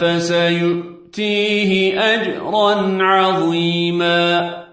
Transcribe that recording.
فسيؤتيه أجرا عظيما.